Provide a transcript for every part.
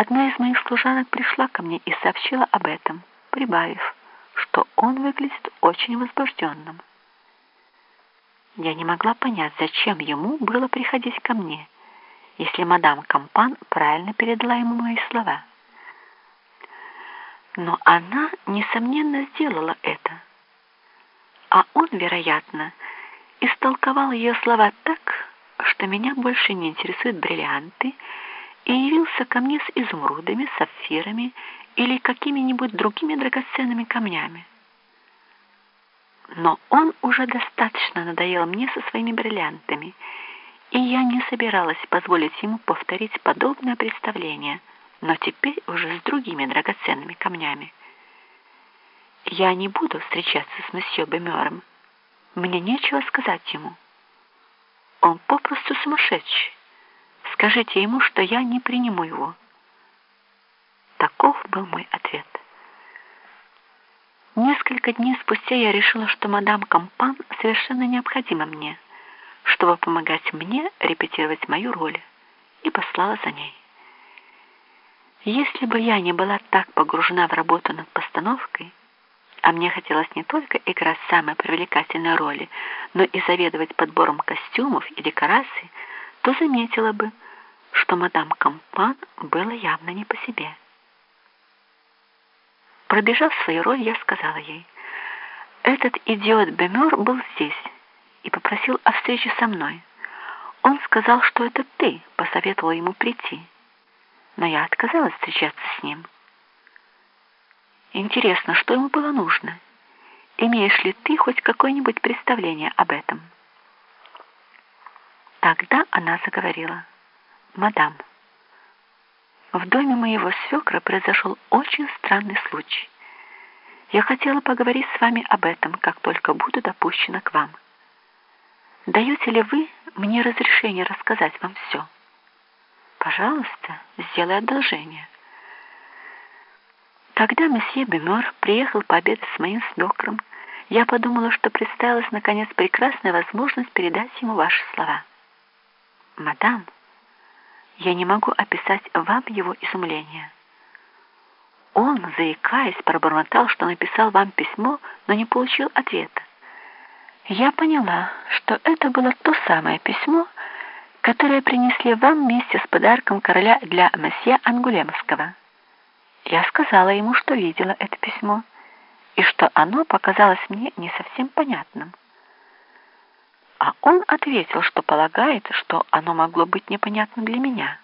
Одна из моих служанок пришла ко мне и сообщила об этом, прибавив, что он выглядит очень возбужденным. Я не могла понять, зачем ему было приходить ко мне, если мадам Кампан правильно передала ему мои слова. Но она, несомненно, сделала это. А он, вероятно, истолковал ее слова так, что меня больше не интересуют бриллианты, и явился ко мне с изумрудами, сапфирами или какими-нибудь другими драгоценными камнями. Но он уже достаточно надоел мне со своими бриллиантами, и я не собиралась позволить ему повторить подобное представление, но теперь уже с другими драгоценными камнями. Я не буду встречаться с месье Бемером. Мне нечего сказать ему. Он попросту сумасшедший. Скажите ему, что я не приниму его. Таков был мой ответ. Несколько дней спустя я решила, что мадам Кампан совершенно необходима мне, чтобы помогать мне репетировать мою роль, и послала за ней. Если бы я не была так погружена в работу над постановкой, а мне хотелось не только играть самые привлекательные роли, но и заведовать подбором костюмов и декораций, то заметила бы, что мадам Кампан было явно не по себе. Пробежав свою роль, я сказала ей, «Этот идиот Бемер был здесь и попросил о встрече со мной. Он сказал, что это ты посоветовала ему прийти, но я отказалась встречаться с ним». Интересно, что ему было нужно? Имеешь ли ты хоть какое-нибудь представление об этом? Тогда она заговорила. «Мадам, в доме моего свекра произошел очень странный случай. Я хотела поговорить с вами об этом, как только буду допущена к вам. Даете ли вы мне разрешение рассказать вам все? Пожалуйста, сделай одолжение». Когда месье Бемер приехал пообедать с моим свекром, я подумала, что представилась, наконец, прекрасная возможность передать ему ваши слова. «Мадам, я не могу описать вам его изумление». Он, заикаясь, пробормотал, что написал вам письмо, но не получил ответа. Я поняла, что это было то самое письмо, которое принесли вам вместе с подарком короля для месье Ангулемского. Я сказала ему, что видела это письмо, и что оно показалось мне не совсем понятным. Он ответил, что полагает, что оно могло быть непонятным для меня,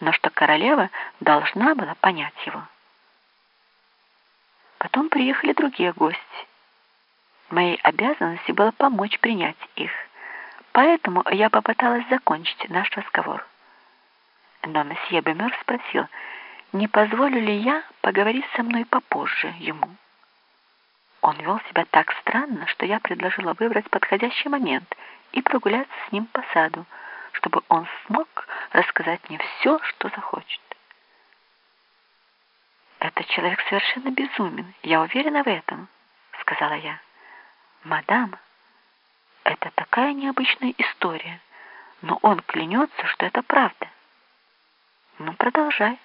но что королева должна была понять его. Потом приехали другие гости. Моей обязанностью было помочь принять их, поэтому я попыталась закончить наш разговор. Но месье Бемер спросил, не позволю ли я поговорить со мной попозже ему. Он вел себя так странно, что я предложила выбрать подходящий момент и прогуляться с ним по саду, чтобы он смог рассказать мне все, что захочет. «Этот человек совершенно безумен, я уверена в этом», — сказала я. «Мадам, это такая необычная история, но он клянется, что это правда». «Ну, продолжай».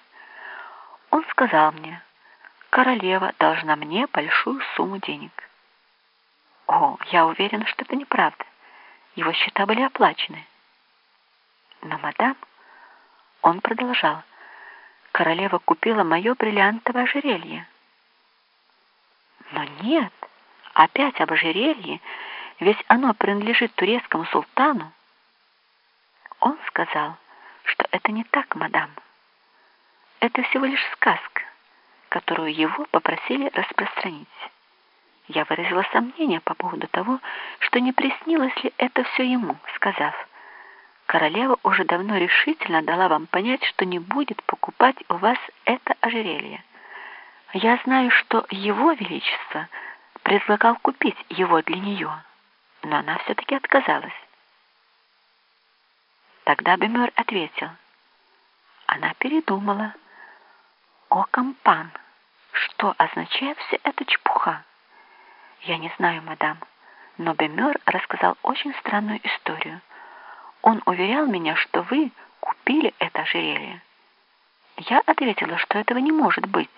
Он сказал мне, королева должна мне большую сумму денег. О, я уверена, что это неправда. Его счета были оплачены. Но, мадам, он продолжал, королева купила мое бриллиантовое ожерелье. Но нет, опять об ожерелье, ведь оно принадлежит турецкому султану. Он сказал, что это не так, мадам. Это всего лишь сказка, которую его попросили распространить. Я выразила сомнение по поводу того, что не приснилось ли это все ему, сказав, «Королева уже давно решительно дала вам понять, что не будет покупать у вас это ожерелье. Я знаю, что его величество предлагал купить его для нее, но она все-таки отказалась». Тогда Бемер ответил, «Она передумала». О, компан, что означает вся эта чепуха? Я не знаю, мадам, но Бемер рассказал очень странную историю. Он уверял меня, что вы купили это ожерелье. Я ответила, что этого не может быть.